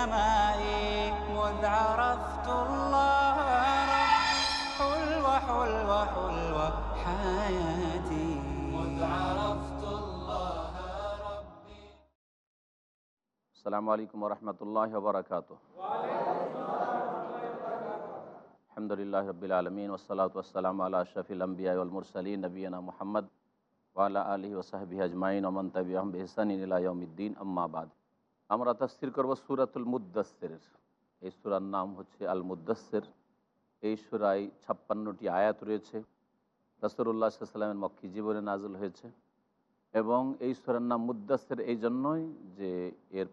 السماء مذ عرفت الله حلوة حلوة حلوة حياتي. مذ عرفت الله ربي. السلام عليكم ورحمة الله وبركاته. الحمد لله رب العالمين والصلاة والسلام على أشرف الأنبياء والمرسلين نبينا محمد وعلى آله وصحبه أجمعين ومن تبعهم بإحسان إلى يوم الدين أما بعد. আমরা তাফসির করব সুরাতুল মুদাসসির এই সূরার নাম হচ্ছে আল মুদাসসির। এই সূরায় ছাপ্পান্নটি আয়াত রয়েছে। রাসূলুল্লাহ সাল্লাল্লাহু আলাইহি মক্কি জীবনে নাজল হয়েছে। এবং এই সূরার নাম মুদাসসির এই জন্যই যে এর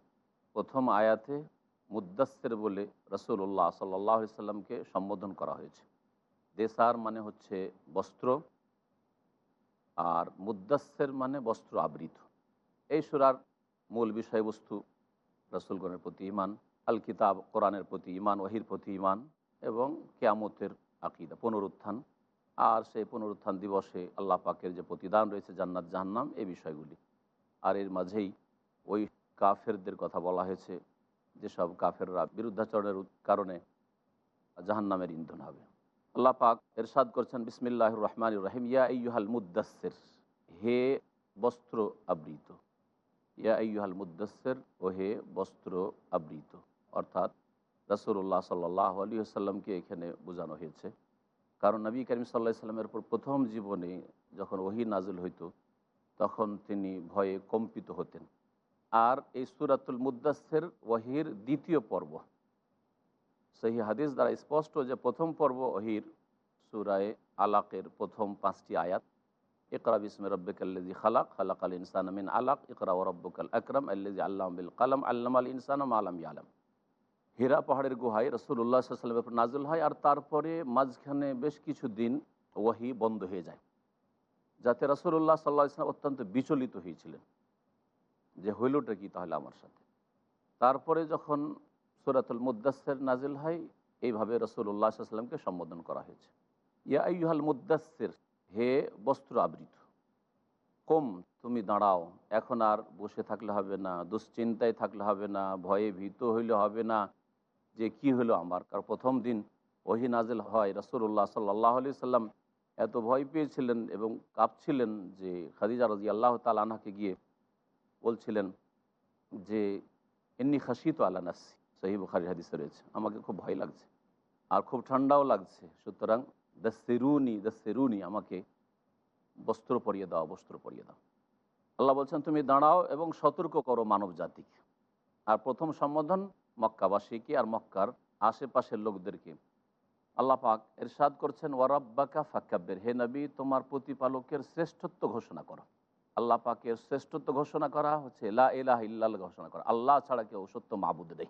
প্রথম আয়াতে মুদাসসির বলে রসুল্লাহ সাল্লাহ সাল্লামকে সম্বোধন করা হয়েছে। দেসার মানে হচ্ছে বস্ত্র, আর মুদাসসির মানে বস্ত্র আবৃত। এই সুরার মূল বিষয়বস্তু রসুলগণের প্রতি ইমান আল কিতাব কোরআনের প্রতি ইমান ওহির প্রতি ইমান এবং কেয়ামতের আকিদা, পুনরুত্থান। আর সেই পুনরুত্থান দিবসে আল্লাহ পাকের যে প্রতিদান রয়েছে জান্নাত, জাহান্নাম, এই বিষয়গুলি। আর এর মাঝেই ওই কাফেরদের কথা বলা হয়েছে যেসব কাফেররা বিরুদ্ধাচরণের কারণে জাহান্নামের ইন্ধন হবে। আল্লাহ পাক এরশাদ করছেন বিসমিল্লাহ রহমান রহিম, ইয়া ইয়ুহাল মুদাসের হে বস্ত্র আবৃত। ইয়া ইয়ুহাল মুদাসের ওহে বস্ত্র আবৃত। অর্থাৎ রসুল্লাহ সাল্লাহ আলী আসাল্লামকে এখানে বোঝানো হয়েছে। কারণ নবী করিম সাল্লাহ সাল্লামের প্রথম জীবনে যখন ওহি নাজুল হইত, তখন তিনি ভয়ে কম্পিত হতেন। আর এই সুরাতুল মুদাসের ওহির দ্বিতীয় পর্ব। সেই হাদিস দ্বারা স্পষ্ট যে প্রথম পর্ব ওহির, সুরায় আলাকের প্রথম পাঁচটি আয়াত। ইকরা বিসমে রব্বিক আল্লাজি খালাক খালাক আল ইনসান মিন আলাক, ইকরা ও রব্বুকাল আকরম আল্লাজি আল্লাহ বিল কালাম আল্লাম আল ইনসান আলাম ইয়ালাম। হীরা পাহাড়ের গুহায় রসুল্লাহ সাল্লামের উপর নাজুল হয় আর তারপরে মাঝখানে বেশ কিছু দিন ওয়াহি বন্ধ হয়ে যায়, যাতে রসুল্লাহ সাল্লাহ ইসলাম অত্যন্ত বিচলিত হয়েছিলেন যে হইলটা কি তাহলে আমার সাথে। তারপরে যখন সুরাতুল মুদাসের নাজিল হয়, এইভাবে রসুল্লাহ সাল্লামকে সম্বোধন করা হয়েছে। ইয়া আইহাল মুদাসের হে বস্ত্র আবৃত কম তুমি দাঁড়াও, এখন আর বসে থাকলে হবে না, দুশ্চিন্তায় থাকলে হবে না, ভয়ে ভীত হইলে হবে না। যে কি হলো আমার? কার প্রথম দিন ওহি নাজেল হয় রসুল্লাহ সাল্লাহ আলি সাল্লাম এত ভয় পেয়েছিলেন এবং কাঁপছিলেন যে খাদিজা রাজি আল্লাহ তাল তালানাকে গিয়ে বলছিলেন যে এমনি খাসিত আল্লাহ নাসি সহি হাদিসে রয়েছে। আমাকে খুব ভয় লাগছে আর খুব ঠান্ডাও লাগছে। সুতরাং দ্য সেরুনি দ্য সেরুনি আমাকে বস্ত্র পরিয়ে দাও, বস্ত্র পরিয়ে দাও। আল্লাহ বলছেন, তুমি দাঁড়াও এবং সতর্ক করো মানব জাতিকে। আর প্রথম সম্বোধন, মক্কাবাসীকে আর মক্কার আশেপাশের লোকদেরকে। আল্লাহ পাক এরশাদ করছেন ওয়ারাব্বাকা ফাক্কাব্বের হে নবী, তোমার প্রতিপালকের শ্রেষ্ঠত্ব ঘোষণা করো। আল্লাহ পাকের শ্রেষ্ঠত্ব ঘোষণা করা হচ্ছে, লা এলাহ ইল্লাল ঘোষণা করা। আল্লাহ ছাড়া কেউ সত্য মাবুদ নেই।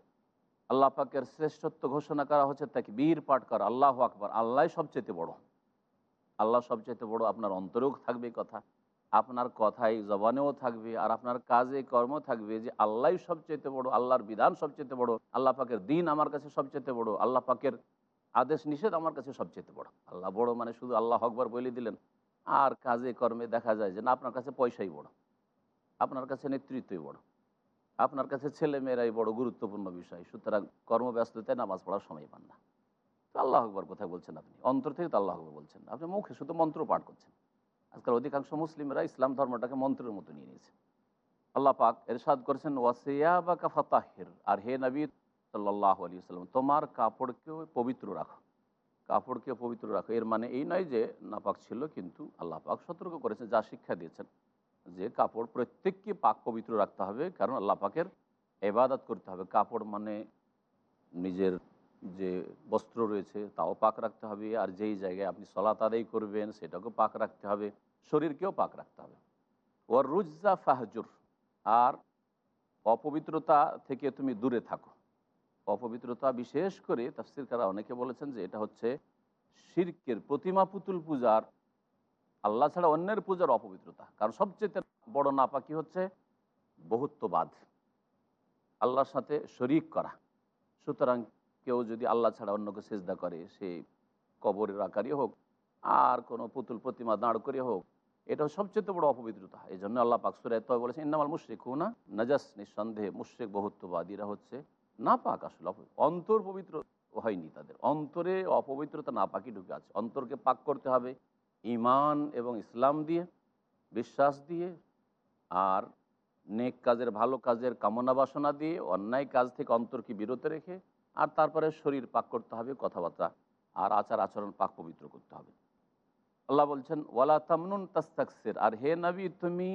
আল্লাহ পাকের শ্রেষ্ঠত্ব ঘোষণা করা হচ্ছে তাকে বীর পাঠ করা, আল্লাহ আকবর। আল্লাহ সবচেয়ে বড়। আল্লাহ সবচেয়ে বড়, আপনার অন্তরেও থাকবে কথা, আপনার কথাই জবানেও থাকবে আর আপনার কাজে কর্ম থাকবে যে আল্লাহ সবচেয়ে বড়, আল্লাহর বিধান সবচেয়ে বড়, আল্লাহ পাকের দিন আমার কাছে সবচেয়ে বড়, আল্লাহ পাকের আদেশ নিষেধ আমার কাছে সবচেয়ে বড়। আল্লাহ বড় মানে শুধু আল্লাহ আকবর বলে দিলেন। আর কাজে কর্মে দেখা যায় যে না, আপনার কাছে পয়সাই বড়, আপনার কাছে নেতৃত্বই বড়। আপনার কাছে ছেলে মেয়েরাই বড় গুরুত্বপূর্ণ বিষয়। সুতরাং কর্মব্যস্ততায় নামাজ পড়ার সময় পান না। তো আল্লাহ আকবর কোথায় বলছেন আপনি। অন্তর থেকে তো আল্লাহ আকবর বলছেন আপনি মুখে শুধু মন্ত্র পাঠ করছেন। আজকাল অধিকাংশ মুসলিমরা ইসলাম ধর্মটাকে মন্ত্রের মতো নিয়ে নিয়েছে। আল্লাহ পাক এর এরশাদ করেছেন ওয়াসিয়া বা কাফাতাহির আর হে নবী সাল্লাহ আলী সাল্লাম তোমার কাপড়কেও পবিত্র রাখো। কাপড়কে পবিত্র রাখো। এর মানে এই নয় যে নাপাক ছিল, কিন্তু আল্লাহ পাক সতর্ক করেছেন, যা শিক্ষা দিয়েছেন। যে কাপড় প্রত্যেককে পাক পবিত্র রাখতে হবে, কারণ আল্লাহ পাকের এবাদত করতে হবে। কাপড় মানে নিজের যে বস্ত্র রয়েছে তাও পাক রাখতে হবে, আর যেই জায়গায় আপনি সলাত আদায় করবেন সেটাকেও পাক রাখতে হবে, শরীরকেও পাক রাখতে হবে। ওর রুজা ফাহজুর, আর অপবিত্রতা থেকে তুমি দূরে থাকো। অপবিত্রতা বিশেষ করে তাফসির কারা অনেকে বলেছেন যে এটা হচ্ছে শির্কের প্রতিমা পুতুল পূজার আল্লাহ ছাড়া অন্যের পূজার অপবিত্রতা। কারণ সবচেয়ে বড় নাপাকি হচ্ছে? বহুত্ববাদ। আল্লাহর সাথে শরিক করা। সুতরাং কেউ যদি আল্লাহ ছাড়া অন্যকে সেজদা করে, সে কবরের আকারই হোক, আর কোনো পুতুল প্রতিমা দাঁড় করে হোক, এটা সবচেয়ে বড় অপবিত্রতা। এই জন্য আল্লাহ পাকসুরায় তো বলেছেন, ইন্নামাল মুশ্রিক না নাজাস নিঃসন্দেহে মুশ্রিক, বহুত্ববাদীরা হচ্ছে না পাক আসলে। অন্তর পবিত্র হয়নি তাদের। অন্তরে অপবিত্রতা না পাকি ঢুকে আছে। অন্তরকে পাক করতে হবে। ইমান এবং ইসলাম দিয়ে, বিশ্বাস দিয়ে আর নেক কাজের, ভালো কাজের কামনা বাসনা দিয়ে অন্যায় কাজ থেকে অন্তরকে বিরত রেখে আর তারপরে শরীর পাক করতে হবে, কথাবার্তা আর আচার আচরণ পাক পবিত্র করতে হবে। আল্লাহ বলছেন, ওয়ালা তামনুন তাস্তাকসির আর হে নবী, তুমি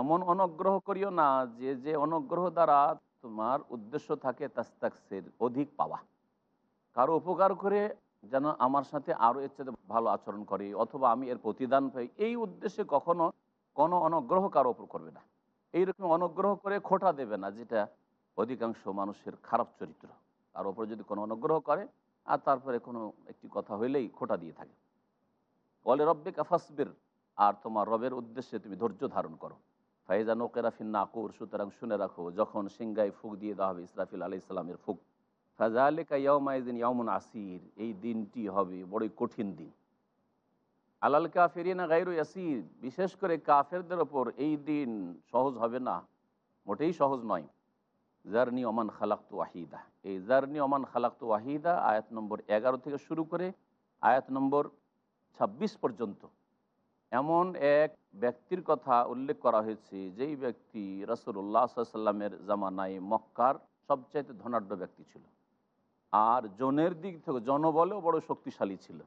এমন অনুগ্রহ করিও না যে যে অনুগ্রহ দ্বারা তোমার উদ্দেশ্য থাকে তাস্তাকসির, অধিক পাওয়া। কারও উপকার করে যেন আমার সাথে আরও এর চেয়ে ভালো আচরণ করে, অথবা আমি এর প্রতিদান পাই, এই উদ্দেশ্যে কখনো কোনো অনুগ্রহ কারও ওপর করবে না। এইরকম অনুগ্রহ করে খোটা দেবে না, যেটা অধিকাংশ মানুষের খারাপ চরিত্র। তার ওপর যদি কোনো অনুগ্রহ করে, আর তারপরে কোনো একটি কথা হইলেই খোটা দিয়ে থাকে। বলে রব্বে কাফাসবির আর তোমার রবের উদ্দেশ্যে তুমি ধৈর্য ধারণ করো। ফাইজা নোকেরা ফিন নাকুর, সুতরাং শুনে রাখো, যখন সিংগায় ফুক দিয়ে দেওয়া হবে ইসরাফিল আলি ইসলামের ফুক ফাজালিকা ইয়মাইদিন ইয়মুন আসির, এই দিনটি হবে বড়ই কঠিন দিন। আলাল কাফেরিনা গাইরু ইয়াসির, বিশেষ করে কাফেরদের ওপর এই দিন সহজ হবে না, মোটেই সহজ নয়। জার্নি ওমান খালাক্তু ওয়াহিদা। এই জার্নি ওমান খালাক্তু ওয়াহিদা আয়াত নম্বর এগারো থেকে শুরু করে আয়াত নম্বর ছাব্বিশ পর্যন্ত এমন এক ব্যক্তির কথা উল্লেখ করা হয়েছে, যেই ব্যক্তি রসুল্লাহ সাল্লামের জামানায় মক্কার সবচাইতে ধনাঢ্য ব্যক্তি ছিল। আর জনের দিক থেকে জনবলেও বড় শক্তিশালী ছিল।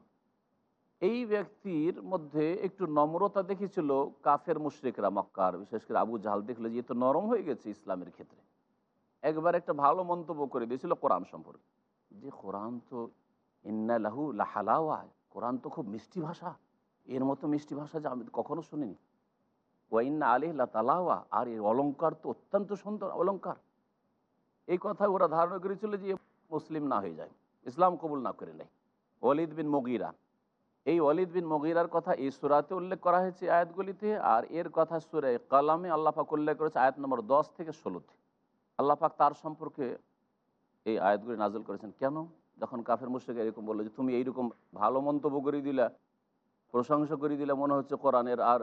এই ব্যক্তির মধ্যে একটু নম্রতা দেখেছিল কাফের মুশরিকরা মক্কার, বিশেষ করে আবু জাহাল দেখলে যে তো নরম হয়ে গেছে ইসলামের ক্ষেত্রে। একবার একটা ভালো মন্তব্য করে দিয়েছিল কোরআন সম্পর্কে। যে কোরআন তো ইন্না লাহু লাহালাওয়া, কোরআন তো খুব মিষ্টি ভাষা। এর মতো মিষ্টি ভাষা যে আমি কখনো শুনিনি। ওয়াইন্না আলিহ তালাওয়া আর এর অলঙ্কার তো অত্যন্ত সুন্দর অলঙ্কার এই কথা ওরা ধারণা করেছিল যে মুসলিম না হয়ে যায়। ইসলাম কবুল না করে নেয়। ওয়ালিদ বিন মগিরা। এই ওয়ালিদ বিন মগিরার কথা এই সুরাতে উল্লেখ করা হয়েছে আয়াতগুলিতে, আর এর কথা সুরে কালামে আল্লাপাক উল্লেখ করেছে আয়াত নম্বর দশ থেকে ষোলোতে। আল্লাপাক তার সম্পর্কে এই আয়াতগুলি নাজল করেছেন কেন? যখন কাফের মুশ্রিক এরকম বলল যে, তুমি এইরকম ভালো মন্তব্য করে দিলা, প্রশংসা করে দিলে মনে হচ্ছে কোরআনের আর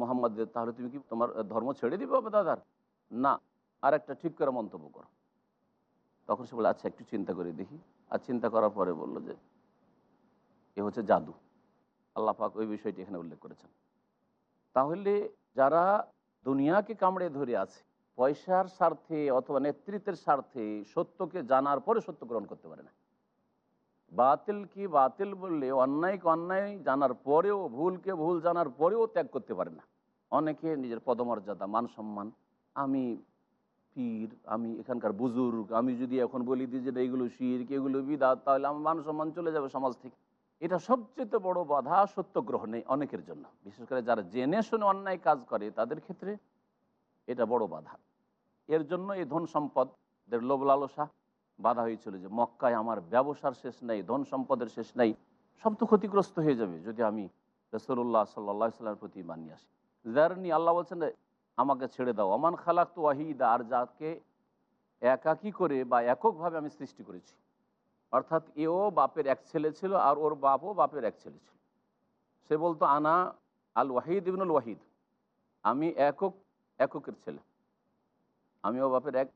মোহাম্মদের, তাহলে তুমি কি তোমার ধর্ম ছেড়ে দিবে দাদার? না আর একটা ঠিক করে মন্তব্য করো। তখন সে বলে আচ্ছা একটু চিন্তা করে দেখি। আর চিন্তা করার পরে বলল যে, এ হচ্ছে জাদু। আল্লাহ পাক ওই বিষয়টি এখানে উল্লেখ করেছেন। তাহলে যারা দুনিয়াকে কামড়ে ধরে আছে, পয়সার স্বার্থে অথবা নেতৃত্বের স্বার্থে সত্যকে জানার পরে সত্য গ্রহণ করতে পারে না। বাতিল কি বাতিল বললে অন্যায়কে অন্যায় জানার পরেও ভুলকে ভুল জানার পরেও ত্যাগ করতে পারে না। অনেকে নিজের পদমর্যাদা, মান সম্মান, আমি পীর, আমি এখানকার বুজুর্গ, আমি যদি এখন বলি দিই যে এইগুলো এগুলো শির এগুলো বিদাত, তাহলে আমার মান সম্মান চলে যাবে সমাজ থেকে। এটা সবচেয়ে বড় বাধা সত্য গ্রহণে অনেকের জন্য। বিশেষ করে যারা জেনে শুনে অন্যায় কাজ করে, তাদের ক্ষেত্রে এটা বড় বাধা। এর জন্য এই ধন সম্পদের লোভ লালসা, বাধা হয়েছিল যে মক্কায় আমার ব্যবসার শেষ নেই, ধন সম্পদের শেষ নেই, সব তো ক্ষতিগ্রস্ত হয়ে যাবে যদি আমি রসুল্লাহ সাল্লা সাল্লামের প্রতি মানিয়ে আসি। জারনি আল্লাহ বলছেন আমাকে ছেড়ে দাও। অমান খালাক তো ওয়াহিদা, আর যাকে একাকি করে বা এককভাবে আমি সৃষ্টি করেছি। অর্থাৎ এও বাপের এক ছেলে ছিল, আর ওর বাপও বাপের এক ছেলে ছিল। সে বলতো, আনা আল ওয়াহিদ ইবনুল ওয়াহিদ, আমি একক, এককের ছেলে। আমিও বাপের এক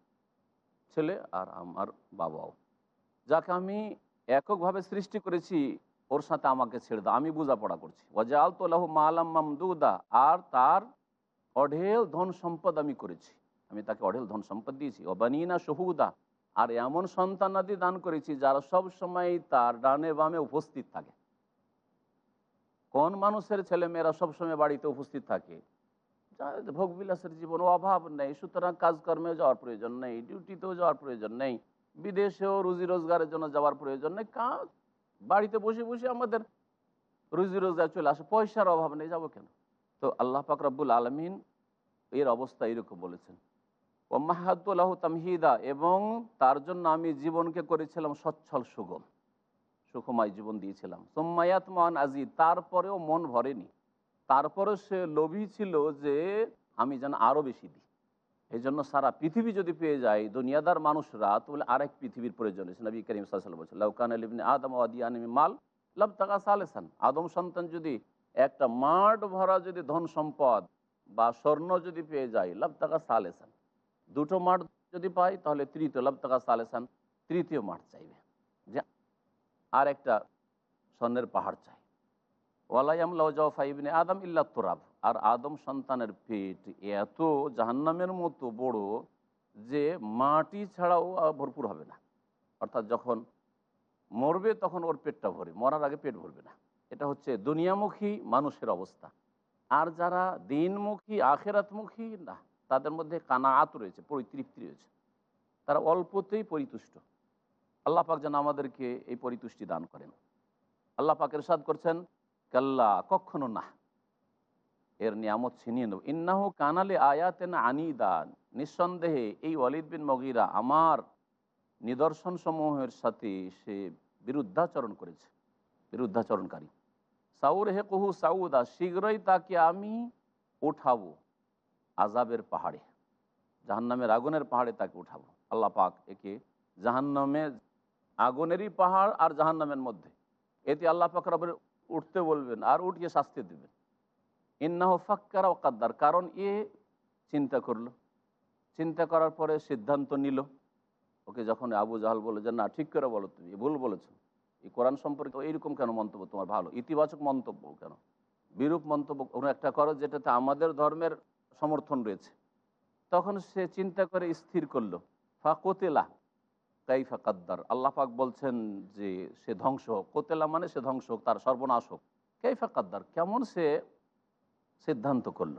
ছেলে, আর আমার বাবাও। যাকে আমি এককভাবে সৃষ্টি করেছি, ওর সাথে আমাকে ছেড়ে দাও। আমি বোঝাপড়া করছি। ওয়াজাল তো লাহু মামদুদা, আর তার অঢেল ধন সম্পদ আমি করেছি। আমি তাকে অঢেল ধন সম্পদ দিয়েছি। অবানিনা শহুদা। আর এমন সন্তানাদি দান করেছি যারা সব সময় তার ডানে বামে উপস্থিত থাকে। কোন মানুষের ছেলে মেয়েরা সবসময় বাড়িতে উপস্থিত থাকে? ভোগবিলাসের জীবন, অভাব নেই। সুতরাং কাজকর্মে যাওয়ার প্রয়োজন নেই। ডিউটিতেও যাওয়ার প্রয়োজন নেই। বিদেশেও রুজি রোজগারের জন্য যাওয়ার প্রয়োজন নেই। কাজ বাড়িতে বসে বসে আমাদের রুজি রোজগার চলে আসে। পয়সার অভাব নেই। যাব কেন? তো আল্লাহ পাক আলমিন এর অবস্থা এরকম বলেছেন। ও মাহাদুল্লাহ তামহিদা, এবং তার জন্য আমি জীবনকে করেছিলাম সচ্ছল সুগম, সুখময় জীবন দিয়েছিলাম। সোম্মায়াত মান আজি তারপরেও মন ভরেনি। তারপরেও সে লোভী ছিল যে আমি যেন আরও বেশি দিই। এই জন্য সারা পৃথিবী যদি পেয়ে যায়, দুনিয়াদার মানুষরা, তাহলে আরেক পৃথিবীর প্রয়োজন হয়েছে। নবী করিম সাল্লাম বলছে লাউকান আলিবিন আদম আদিয়ানি মাল লাভ টাকা সালেসান। আদম সন্তান যদি একটা মাঠ ভরা যদি ধন সম্পদ বা স্বর্ণ যদি পেয়ে যায় লাভ টাকা সালেসান। দুটো মাঠ যদি পাই, তাহলে তৃতীয়, লাভ টাকা সালেসান, তৃতীয় মাঠ চাইবে। যে আর একটা স্বর্ণের পাহাড় চাই। ওয়ালাইমলাইবিনে আদম ইল্লা তোরাব। আর আদম সন্তানের পেট এত জাহান্নামের মতো বড় যে মাটি ছাড়াও ভরপুর হবে না। অর্থাৎ যখন মরবে, তখন ওর পেটটা ভরে, মরার আগে পেট ভরবে না। এটা হচ্ছে দুনিয়ামুখী মানুষের অবস্থা। আর যারা দিনমুখী, আখেরাতমুখী, না, তাদের মধ্যে কানাআত রয়েছে, পরিতৃপ্তি রয়েছে। তারা অল্পতেই পরিতুষ্ট। আল্লাহ পাক যেন আমাদেরকে এই পরিতুষ্টি দান করেন। আল্লাহ পাকের সাদ করছেন, কাল্লা কখনো না। এর নিয়ামত ছিনিয়ে নেব। ইন্নাহু কানালে আয়াতেন আনিদান। নিঃসন্দেহে এই ওয়ালিদ বিন মগিরা আমার নিদর্শন সমূহের সাথে সে বিরুদ্ধাচরণ করেছে। বিরুদ্ধাচরণকারী। সাউর হে কুহু সাউদা, শীঘ্রই তাকে আমি উঠাবো আজাবের পাহাড়ে, জাহান্নামের আগুনের পাহাড়ে তাকে উঠাবো। আল্লাহ পাক একে জাহান্নামের আগুনেরই পাহাড় আর জাহান্নামের মধ্যে, এতে আল্লাহ পাক রবের উঠতে বলবেন আর উঠিয়ে শাস্তি দেবেন। ইন্নাহ ফাক্কারা ওকাদ্দার কারণ এ চিন্তা করল, চিন্তা করার পরে সিদ্ধান্ত নিল। ওকে যখন আবু জাহাল বলে যে, না, ঠিক করে বলো তুমি, ভুল বলেছ। এই কোরআন সম্পর্কে এইরকম কেন মন্তব্য? তোমার ভালো। ইতিবাচক মন্তব্য কেন? বিরূপ মন্তব্য কোনো একটা করো যেটাতে আমাদের ধর্মের সমর্থন রয়েছে। তখন সে চিন্তা করে স্থির করল। ফাকোতেলা কাইফা কাদ্দার। আল্লাহ পাক বলছেন যে সে ধ্বংস হোক। কোতেলা মানে সে ধ্বংস হোক, তার সর্বনাশ হোক। কাইফা কাদ্দার। কেমন সে সিদ্ধান্ত করল?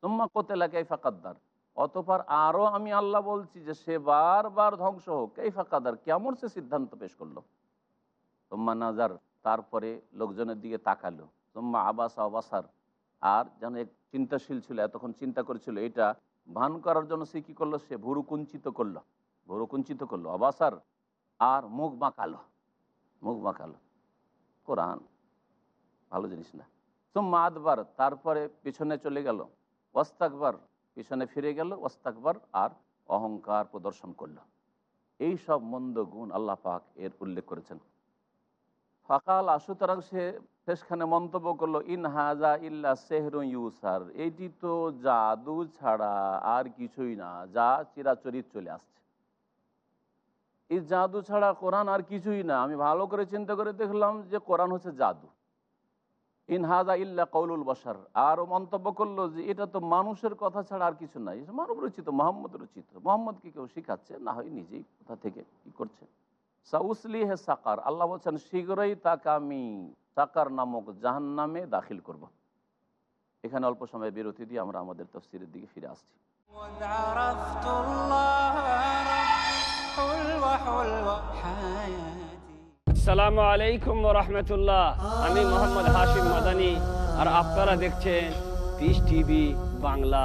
তোমা কোতেলা কাইফা কাদ্দার। অতপর আরও আমি আল্লাহ বলছি যে সে বারবার ধ্বংস হোক, কাইফা কাদার কেমন সে সিদ্ধান্ত পেশ করল? তোমা নাজার, তারপরে লোকজনের দিকে তাকালো। তোমা আবাস আবাসার। আর যেন এক চিন্তাশীল ছিল, এতক্ষণ চিন্তা করেছিল, এটা ভান করার জন্য সে কী করল? সে ভুরু কুঞ্চিত করল। ভুরু কুঞ্চিত করল। অবাসার আর মুখ বাঁকালো। মুখ বাঁকালো। কোরআন, ভালো জিনিস না। সোম্মা আদবার, তারপরে পিছনে চলে গেল। ওস্তাকবার পিছনে ফিরে গেল। ওস্তাকবার আর অহংকার প্রদর্শন করল। এই সব মন্দ গুণ আল্লাহ পাক এর উল্লেখ করেছেন। ফাকাল সুতরাং সে শেষখানে মন্তব্য করল, ইন হাজা ইল্লা সেহরু ইউসার। এইটি তো জাদু ছাড়া আর কিছুই না, যা চিরাচরিত চলে আসছে। এই জাদু ছাড়া কোরআন আর কিছুই না। আমি ভালো করে চিন্তা করে দেখলাম যে কোরআন হচ্ছে জাদু। ইনহাজা ইল্লা কৌলুল বসার আর মন্তব্য করল যে এটা তো মানুষের কথা ছাড়া আর কিছু নাই। মানব রচিত, মোহাম্মদ রচিত। মোহাম্মদকে কেউ শিখাচ্ছে, না হয় নিজেই কোথা থেকে কি করছে। সাউসলি হে সাকার আল্লাহ বলছেন শীঘ্রই তাকে আমি সাকার নামক জাহান নামে দাখিল করব। এখানে অল্প সময় বিরতি দিয়ে আমরা আমাদের তফসিরের দিকে ফিরে আসছি। সালামু আলাইকুম রহমতুল্লাহ। আমি মোহাম্মদ হাশিম মাদানি আর আপনারা দেখছেন পিস টিভি বাংলা।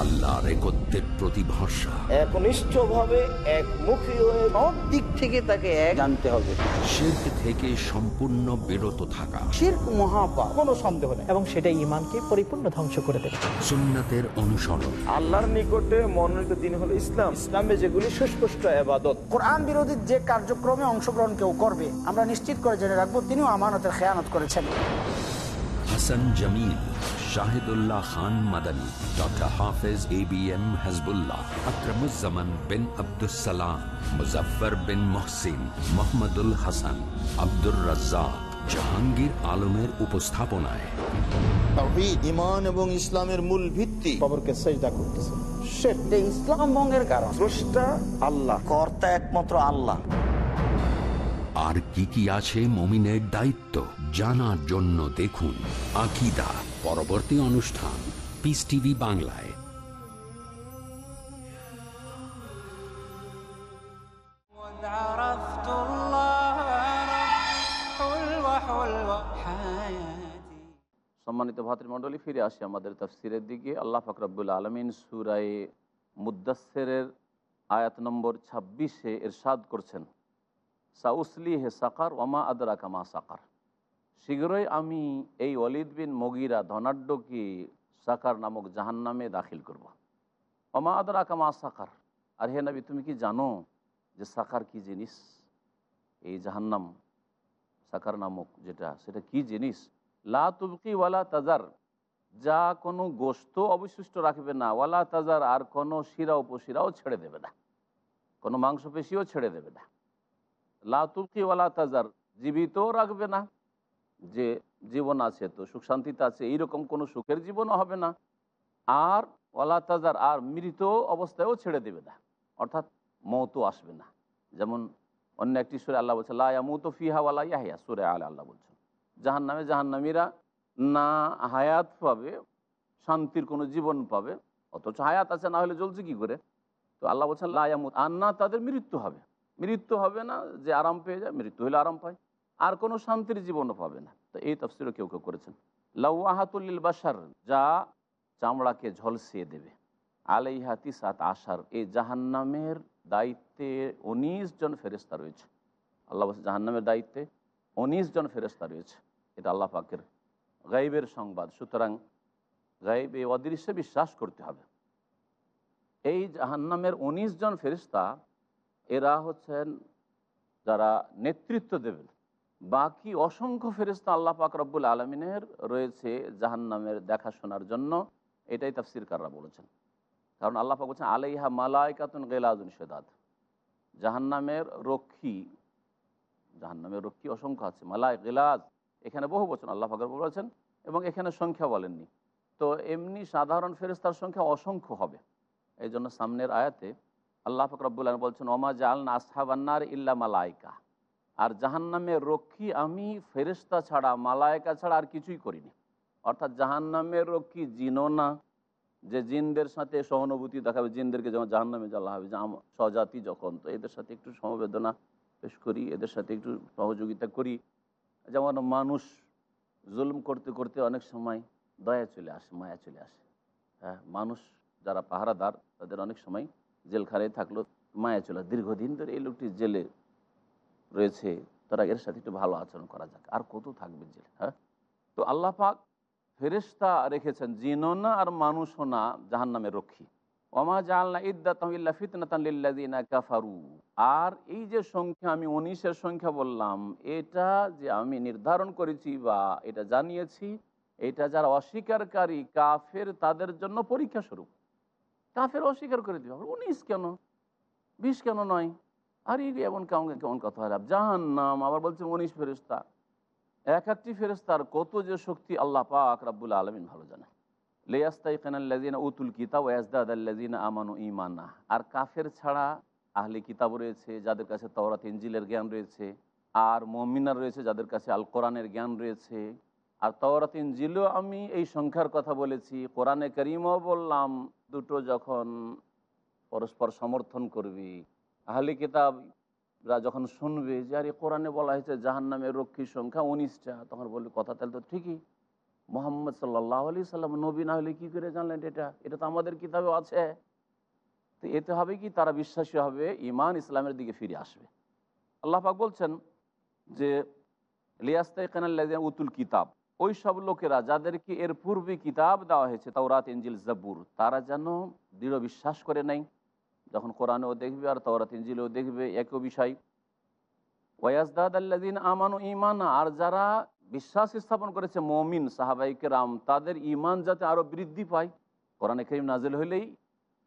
আল্লাহর একত্রের প্রতি ভরসা একনিষ্ঠভাবে একমুখী হয়ে সব দিক থেকে তাকে এক জানতে হবে। শির্ক থেকে সম্পূর্ণ বিরত থাকা। শির্ক মহাপা কোনো সন্দেহ নেই। এবং সেটা ইমানকে পরিপূর্ণ ধ্বংস করে দেবে। সুন্নাতের অনুসরণ। আল্লাহর নিকটে মনোনীত দিন হলো ইসলাম। ইসলামে যেগুলি সুস্পষ্ট আবাদত কোরআন বিরোধী যে কার্যক্রমে অংশগ্রহণ কেউ করবে আমরা নিশ্চিত করে জেনে রাখব তিনিও আমানতের খেয়ানত করেছেন। Hasan Jamil Shahidullah Khan Madani doctor Hafez A B M Hasbullah Akramuzzaman bin Abdussalam Muzaffar bin Mohsin Mohammadul Hasan Abdur Razzaq Jahangir আলমের উপস্থাপনায়। তাওহীদ, ঈমান এবং ইসলামের মূল ভিত্তি। খবরকে সেজদা করতেছে। সেটা ইসলাম ভঙ্গের কারণ। স্রষ্টা আল্লাহ কর্তা একমাত্র আল্লাহ। আর কি কি আছে মমিনের দায়িত্ব জানার জন্য দেখুন আকিদা। পরবর্তী অনুষ্ঠান পিস টিভি বাংলায়। সম্মানিত ভাতৃমণ্ডলী ফিরে আসি আমাদের তফসিরের দিকে। আল্লাহ ফকরাবুল আলমিন সুরাই মুদাসের আয়াত নম্বর ছাব্বিশে এরশাদ করছেন। সাউসলি হে সাকার ওমা আদরা কামা সাকার। শীঘ্রই আমি এই অলিদ বিন মগিরা ধনাঢ্যকে সাকার নামক জাহান্নামে দাখিল করব। অমা আদরা কামা সাকার। আর হে নবী, তুমি কি জানো যে সাকার কি জিনিস? এই জাহান্নাম সাকার নামক যেটা, সেটা কি জিনিস? লা তুবকি ওয়ালা তাজার। যা কোনো গোস্ত অবশিষ্ট রাখবে না। ওয়ালা তাজার আর কোনো শিরা উপশিরাও ছেড়ে দেবে না। কোনো মাংসপেশিও ছেড়ে দেবে না। লা তুবকি ওয়ালা তাজার, জীবিতও রাখবে না। যে জীবন আছে, তো সুখ শান্তিতে আছে, এইরকম কোনো সুখের জীবনও হবে না। আর ওয়ালা তাজার, আর মৃত অবস্থায়ও ছেড়ে দেবে না। অর্থাৎ মৌতও আসবে না। যেমন অন্য একটি সুরে আল্লাহ বলছে লায়ামুতো ফিহা ওয়ালা ইয়াহিয়া সুরে আল আল্লাহ বলছেন। জাহান নামে জাহান্নামীরা না হায়াত পাবে, শান্তির কোনো জীবন পাবে, অথচ হায়াত আছে, না হলে জ্বলছে কি করে? তো আল্লাহ বলছেন লায়ামুত আর না, তাদের মৃত্যু হবে। মৃত্যু হবে না, যে আরাম পেয়ে যায়, মৃত্যু হলে আরাম পায়। আর কোনো শান্তির জীবনও পাবে না। তো এই তফসিরও কেউ কেউ করেছেন। লাউয়াহাতুল্লিল বাসার যা চামড়াকে ঝলসিয়ে দেবে। আলাইহাতি সাত আশার এই জাহান্নামের দায়িত্বে উনিশ জন ফেরেস্তা রয়েছে। আল্লাহ জাহান্নামের দায়িত্বে উনিশ জন ফেরেস্তা রয়েছে। এটা আল্লাহ পাকের গাইবের সংবাদ। সুতরাং গাইব এই অদৃশ্যে বিশ্বাস করতে হবে। এই জাহান্নামের উনিশ জন ফেরিস্তা এরা হচ্ছেন যারা নেতৃত্ব দেবেন। বাকি অসংখ্য ফেরিস্তা আল্লাহ পাক রব্বুল আলমিনের রয়েছে জাহান্নামের দেখাশোনার জন্য। এটাই তাফসির কাররা বলেছেন। কারণ আল্লাহ পাক বলছেন, আলাইহা মালাইকাতুন গেলাজুন সেদাদ জাহান্নামের রক্ষী জাহান্নামের রক্ষী অসংখ্য আছে। মালায় গেলাজ এখানে বহু বচন আল্লাহ ফাকর বলেছেন এবং এখানে সংখ্যা বলেননি। তো এমনি সাধারণ ফেরেস্তার সংখ্যা অসংখ্য হবে। এই জন্য সামনের আয়াতে আল্লাহ ফকরাবুল্লাহ বলছেন ওমা জালনা আসহাবান্নার ইল্লা মালাইকা। আর জাহান্নামের রক্ষী আমি ফেরেস্তা ছাড়া, মালায়কা ছাড়া আর কিছুই করিনি। অর্থাৎ জাহান্নামের রক্ষী জিনও না, যে জিনদের সাথে সহানুভূতি দেখাবে, জিনদেরকে যেমন জাহান্নামে জ্বালা হবে, যে স্বজাতি যখন, তো এদের সাথে একটু সমবেদনা পেশ করি, এদের সাথে একটু সহযোগিতা করি। যেমন মানুষ জুলুম করতে করতে অনেক সময় দয়া চলে আসে, মায়া চলে আসে। হ্যাঁ মানুষ যারা পাহারাদার, তাদের অনেক সময় জেলখানায় থাকল মায়া চলে দীর্ঘদিন ধরে এই লোকটি জেলে রয়েছে, তারা এর সাথে একটু ভালো আচরণ করা যাক। আর কত থাকবে জেলে হ্যাঁ? তো আল্লাহ পাক ফেরেস্তা রেখেছেন জিনও না আর মানুষও না জাহান নামের রক্ষী ওমা জালনা ইদ্দাতহিল্লা ফিতনাতাল্লিল্লাদিনা কাফারু। আর এই যে সংখ্যা, আমি উনিশের সংখ্যা বললাম, এটা যে আমি নির্ধারণ করেছি বা এটা জানিয়েছি, এটা যারা অস্বীকারী কাফের, তাদের জন্য পরীক্ষা স্বরূপ। কাফের অস্বীকার করে দিবে উনিশ কেন? বিশ কেন নয়? আর এই এমন কেমন কেমন কথা হয় জাহান নাম, আবার বলছে উনিশ ফেরিস্তা এক একটি ফেরেস্তার কত যে শক্তি আল্লাহ পাক রাব্বুল আলমিন ভালো জানে লেয়াস্তাইকানাল্লাজিনা উতুল কিতাব ওয়াজদাদ আল্লাজিনা আমানু ইমানা আর কাফের ছাড়া আহলে কিতাব রয়েছে, যাদের কাছে তওরাত ইঞ্জিলের জ্ঞান রয়েছে, আর মমিনার রয়েছে, যাদের কাছে আল কোরআনের জ্ঞান রয়েছে। আর তওরাত ইঞ্জিলও আমি এই সংখ্যার কথা বলেছি। কোরআনে করিমও বললাম, দুটো যখন পরস্পর সমর্থন করবি আহলে কিতাবরা যখন শুনবে যে, আরে কোরআনে বলা হয়েছে জাহান নামের রক্ষীর সংখ্যা উনিশটা তখন বলবে, কথা তাহলে তো ঠিকই। মোহাম্মদ সাল্লাহ আলি সাল্লাম নবী না হলে কী করে জানলেন এটা? এটা তো আমাদের কিতাবেও আছে। তো এতে হবে কি? তারা বিশ্বাসী হবে ইমান ইসলামের দিকে ফিরে আসবে। আল্লাহ পাক বলছেন যে লিয়াস্তাইকানাল্লাযিনা উতুল কিতাব ওই সব লোকেরা যাদেরকে এর পূর্বে কিতাব দেওয়া হয়েছে, তাওরাত ইঞ্জিল জাবুর, তারা যেন দৃঢ় বিশ্বাস করে নাই। যখন কোরআনেও দেখবে আর তাওরাত ইঞ্জিলেও দেখবে, একই বিষয়। ওয়াজদাদ আল্লাদিন আমানু ইমান আর যারা বিশ্বাস স্থাপন করেছে মমিন সাহাবাইকে রাম তাদের ইমান যাতে আরও বৃদ্ধি পায়। কোরআনে করিম নাজিল হলেই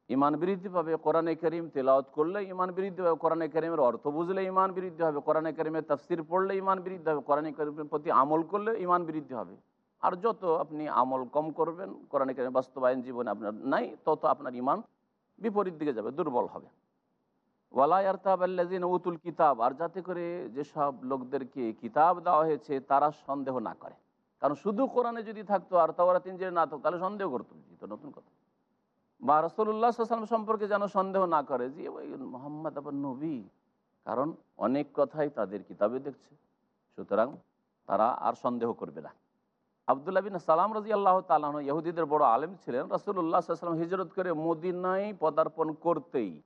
ইমান বৃদ্ধি পাবে। কোরআনে করিম তেলাওয়াত করলে ইমান বৃদ্ধি পাবে। কোরআনে করিমের অর্থ বুঝলে ইমান বৃদ্ধি হবে। কোরআনে করিমের তফসির পড়লে ইমান বৃদ্ধি হবে। কোরআনে করিমের প্রতি আমল করলে ইমান বৃদ্ধি হবে। আর যত আপনি আমল কম করবেন, কোরআনে করিম বাস্তবায়ন জীবনে আপনার নাই, তত আপনার ইমান বিপরীত দিকে যাবে, দুর্বল হবে। ওয়ালায়ারতাবাল্লাজিন উতুল কিতাব, আর যাতে করে যেসব লোকদেরকে কিতাব দেওয়া হয়েছে তারা সন্দেহ না করে। কারণ শুধু কোরআনে যদি থাকতো আর তাওরা তিন না থাকতো, তাহলে সন্দেহ করতো। তো নতুন কথা। বা রসল্লাহ সাল্লাম সম্পর্কে যেন সন্দেহ না করে যে, ওই মোহাম্মদ আবার নবী? কারণ অনেক কথাই তাদের কিতাবে দেখছে। সুতরাং তারা আর সন্দেহ করবে না। আবদুল্লাহ বিন সালাম রাজি আল্লাহ তালাহ ইহুদিদের বড় আলেম ছিলেন। রসুল্লাহ সাল্লাম হিজরত করে মদিনায় পদার্পণ করতেই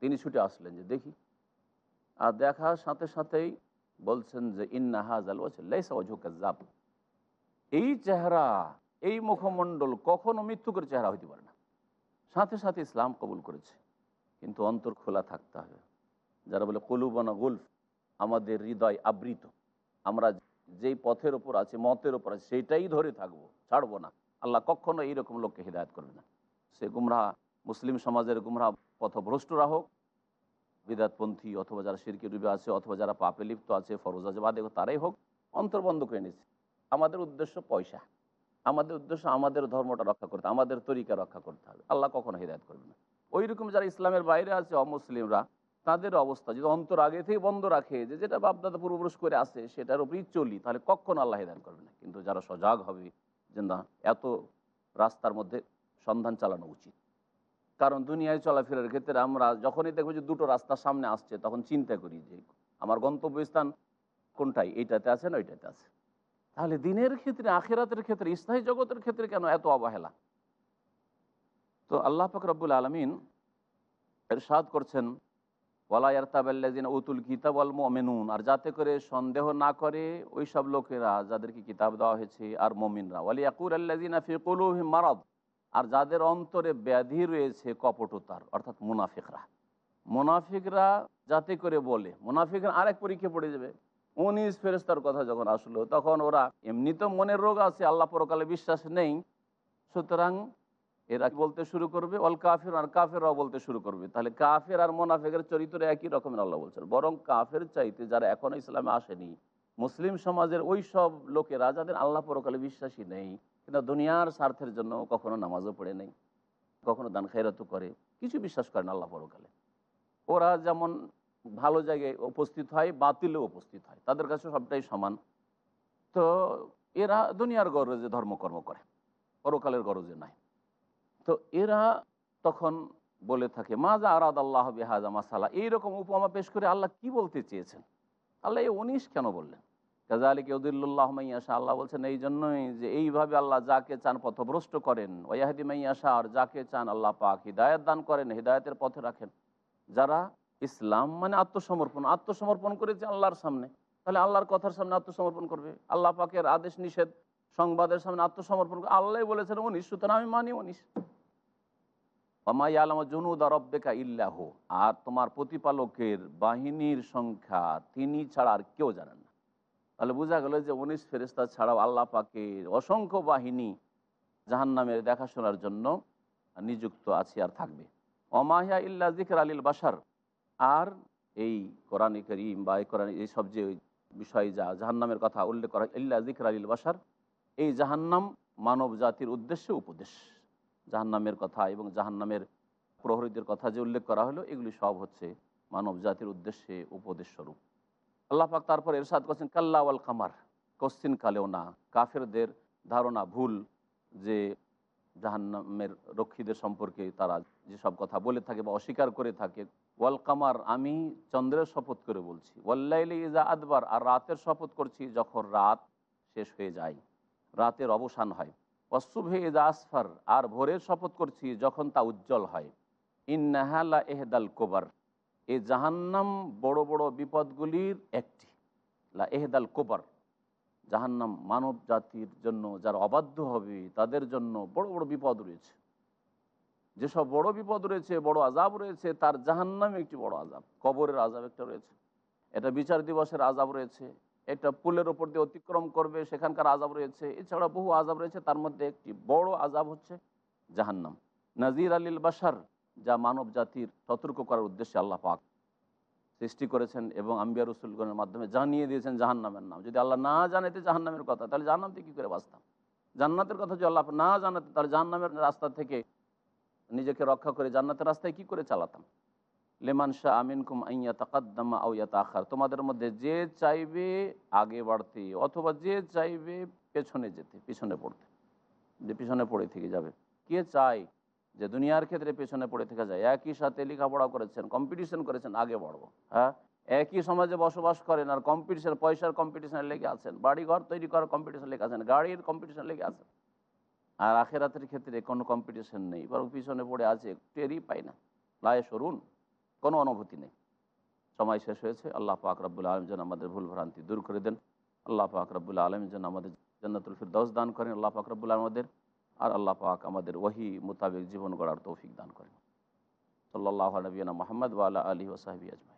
তিনি ছুটে আসলেন যে, দেখি। আর দেখার সাথে সাথেই বলছেন যে, ইন্না হাজাল ওঝুকাজাব এই চেহারা, এই মুখমণ্ডল কখনো মৃত্যুকর চেহারা হইতে পারে না। সাথে সাথে ইসলাম কবুল করেছে। কিন্তু অন্তর খোলা থাকতে হবে। যারা বলে কলুবানা গুলফ, আমাদের হৃদয় আবৃত। আমরা যেই পথের ওপর আছে, মতের ওপর আছে, সেইটাই ধরে থাকব, ছাড়বো না। আল্লাহ কখনো এইরকম লোককে হৃদায়ত করবে না। সে গুমরাহ, মুসলিম সমাজের গুমরাহ পথভ্রষ্টরা হোক, বিদাতপন্থী অথবা যারা সিরকি ডুবে আছে, অথবা যারা পাপে লিপ্ত আছে ফরোজাজবাদে তারাই হোক অন্তর্বন্ধ করে নিচ্ছে আমাদের উদ্দেশ্য পয়সা। আমাদের উদ্দেশ্য আমাদের ধর্মটা রক্ষা করতে আমাদের তরিকা রক্ষা করতে হবে। আল্লাহ কখনো হৃদায়ত করবে না। ওই রকম যারা ইসলামের বাইরে আছে, অমুসলিমরা তাদের অবস্থা, যদি অন্তর আগে থেকে বন্ধ রাখে যে যেটা বাপদাদা পূর্বপুরুষ করে আসে সেটার উপরেই চলি, তাহলে কখনো আল্লাহ হৃদায়ত করবে না। কিন্তু যারা সজাগ হবে যে না, এত রাস্তার মধ্যে সন্ধান চালানো উচিত। কারণ দুনিয়ায় চলাফেরার ক্ষেত্রে আমরা যখনই দেখব যে দুটো রাস্তা সামনে আসছে, তখন চিন্তা করি যে আমার গন্তব্যস্থান কোনটাই, এইটাতে আছে না ওইটাতে আছে। তাহলে দিনের ক্ষেত্রে, আখেরাতের ক্ষেত্রে, স্থায়ী জগতের ক্ষেত্রে কেন এত অবহেলা? তো আল্লাহ ফকরবুল আলমিন এর সাদ করছেন উতুল কিতাব আল মেনুন আর যাতে করে সন্দেহ না করে ওই সব লোকেরা যাদেরকে কিতাব দেওয়া হয়েছে আর মমিনরা। ওয়ালিয়াকুর আল্লাদিন ফিকুল মারদ। আর যাদের অন্তরে ব্যাধি রয়েছে কপটতার, অর্থাৎ মুনাফিকরা। মুনাফিকরা যাতে করে বলে, মুনাফিকরা আরেক পরীক্ষা পড়ে যাবে। উনিশ ফেরেস্তার কথা যখন আসলো, তখন ওরা এমনি তো মনের রোগ আছে, আল্লাহ পরকালে বিশ্বাস নেই। সুতরাং এরা বলতে শুরু করবে অল কাফের আর কাফেররাও বলতে শুরু করবে। তাহলে কাফের আর মোনাফেকের চরিত্র একই রকমের আল্লাহ বলছেন। বরং কাফের চাইতে যারা এখনও ইসলামে আসেনি, মুসলিম সমাজের ওই সব লোকেরা যাদের আল্লাহ পরকালে বিশ্বাসী নেই, কিন্তু দুনিয়ার স্বার্থের জন্য কখনো নামাজও পড়ে নেই, কখনো দান খাইরাতও করে, কিছু বিশ্বাস করে না আল্লাহ পরকালে। ওরা যেমন ভালো জায়গায় উপস্থিত হয়, বাতিলেও উপস্থিত হয়, তাদের কাছে সবটাই সমান। তো এরা দুনিয়ার গরজে ধর্মকর্ম করে, পরকালের গরজে নাই। তো এরা তখন বলে থাকে মাজা আরাদ আল্লাহ বেহাজা মাসালা? এইরকম উপমা পেশ করে আল্লাহ কি বলতে চেয়েছেন? আল্লাহ এই উনিশ কেন বললেন? কাজা আলী কেউদুল্লাহ মাইয়াশা আল্লাহ বলছেন, এই জন্যই যে এইভাবে আল্লাহ যাকে চান পথভ্রষ্ট করেন ওয়াহাদি মাইয়াশা আর যাকে চান আল্লাহ পাক হৃদায়ত দান করেন, হৃদায়তের পথে রাখেন। যারা ইসলাম মানে আত্মসমর্পণ আত্মসমর্পণ করেছে আল্লাহর সামনে, তাহলে আল্লাহর কথার সামনে আত্মসমর্পণ করবে? আল্লাহ পাকের আদেশ নিষেধ সংবাদের সামনে আত্মসমর্পণ আল্লাহ বলেছেন উনিশ, সুতরাং আমি মানি উনিশ। অমাই আলম জনুদ ইল্লাহ। আর তোমার প্রতিপালকের বাহিনীর সংখ্যা তিনি ছাড়া আর কেউ জানেন না। তাহলে বোঝা গেল যে উনিশ ফেরিস্তা ছাড়াও আল্লাহ পাকের অসংখ্য বাহিনী জাহান্নামের দেখাশোনার জন্য নিযুক্ত আছে আর থাকবে। অমাহিয়া ইল্লা জিকর আলীল বাসার আর এই কোরআনে করিম বা এই কোরআন এইসব যে বিষয় যা জাহান্নামের কথা উল্লেখ করা ইল্লা জিকর আলীল বাসার এই জাহান্নাম মানব জাতির উদ্দেশ্যে উপদেশ। জাহান্নামের কথা এবং জাহান্নামের প্রহরীদের কথা যে উল্লেখ করা হলো, এগুলি সব হচ্ছে মানব জাতির উদ্দেশ্যে উপদেশ স্বরূপ। আল্লাহ পাক তারপর এরশাদ করছেন, কাল্লা ওয়াল কামার কশ্চিন কালেও না। কাফেরদের ধারণা ভুল যে জাহান্নামের রক্ষীদের সম্পর্কে তারা যেসব কথা বলে থাকে বা অস্বীকার করে থাকে। ওয়াল কামার আমি চন্দ্রের শপথ করে বলছি। ওয়াল্লাইলি ইজা আদবার আর রাতের শপথ করছি যখন রাত শেষ হয়ে যায়, রাতের অবসান হয়। অশুভে আসফার, আর ভোরের শপথ করছি যখন তা উজ্জ্বল হয়। ইন্নাহালা এহদাল কোবার এই জাহান্নাম বড় বড় বিপদগুলির একটি। লা এহদাল কোবার, জাহান্নাম মানব জাতির জন্য যারা অবাধ্য হবে, তাদের জন্য বড় বড় বিপদ রয়েছে। যেসব বড় বিপদ রয়েছে, বড় আজাব রয়েছে, তার জাহান্নামে একটি বড় আজাব কবরের আজাব একটা রয়েছে। এটা বিচার দিবসের আজাব রয়েছে। এটা পুলের ওপর দিয়ে অতিক্রম করবে, সেখানকার আজাব রয়েছে। এছাড়া বহু আজাব রয়েছে, তার মধ্যে একটি বড় আজাব হচ্ছে জাহান্নাম। নাজির আলীল বাসার যা মানব জাতির সতর্ক করার উদ্দেশ্যে আল্লাহ পাক সৃষ্টি করেছেন এবং আম্বিয়া রসুলগণের মাধ্যমে জানিয়ে দিয়েছেন জাহান্নামের নাম। যদি আল্লাহ না জানাতে জাহান্নামের কথা, তাহলে জাহান্নামতে কী করে বাঁচতাম? জান্নাতের কথা যদি আল্লাহ না জানাতে, তাহলে জাহান্নামের রাস্তা থেকে নিজেকে রক্ষা করে জান্নাতের রাস্তায় কি করে চালাতাম? লেমান শাহ আমিন কুম আইয়া তাকাদ্দামা আউয়া তাখার তোমাদের মধ্যে যে চাইবে আগে বাড়তে, অথবা যে চাইবে পেছনে যেতে, পিছনে পড়তে। যে পিছনে পড়ে থেকে যাবে। কে চায় যে দুনিয়ার ক্ষেত্রে পেছনে পড়ে থেকে যায়? একই সাথে লেখাপড়া করেছেন কম্পিটিশন করেছেন, আগে বাড়বো। হ্যাঁ? একই সমাজে বসবাস করেন আর কম্পিটিশন পয়সার কম্পিটিশনে লেগে আছেন। বাড়ি ঘর তৈরি করার কম্পিটিশন লেগে আছেন, গাড়ির কম্পিটিশন লেগে আছেন। আর আখেরাতের ক্ষেত্রে কোনো কম্পিটিশন নেই, বরং পিছনে পড়ে আছে, টেরই পাই না। লায়ে সরুন। কোনো অনুভূতি নেই। সময় শেষ হয়েছে, আল্লাহ পাক রব্বুল আলম যেন আমাদের ভুল ভ্রান্তি দূর করে দেন। আল্লাহ পাক রব্বুল আলম যেন আমাদের জন্নাতুল ফিরদৌস দান করেন। আল্লাহ পাক রব্বুল আমাদের, আর আল্লাহ পাক আমাদের ওহি মোতাবেক জীবন গড়ার তৌফিক দান করেন। সাল্লাহ নবীনা মোহাম্মদ ওয়ালা আলী ওসাহাবি আজমাই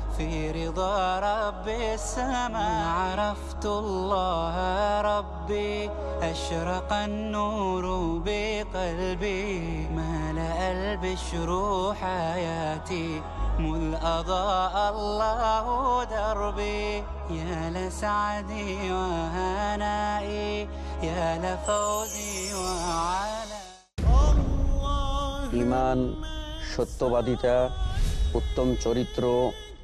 في رضا رب السماء عرفت الله ربي أشرق النور بقلبي ملأ البشر حياتي مذ أضاء الله دربي يا لسعدي وهنائي يا لفوزي وعلى ইমান সত্যবাদিতা উত্তম চরিত্র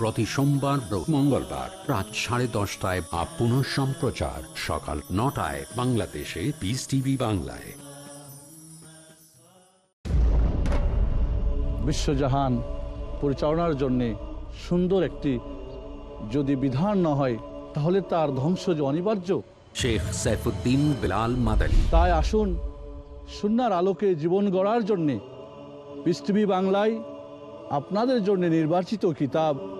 প্রতি সোমবার মঙ্গলবার রাত সাড়ে দশটায় বা পুনঃ সম্প্রচার সকাল নটায় বাংলাদেশে পিস টিভি বাংলায়। বিশ্বজাহান পরিচালনার জন্যে সুন্দর একটি যদি বিধান না হয় তাহলে তার ধ্বংস যে অনিবার্য। শেখ সাইফুদ্দিন বিলাল মাদানী। তাই আসুন সুনার আলোকে জীবন গড়ার জন্যে পৃথিবী বাংলায় আপনাদের জন্য নির্বাচিত কিতাব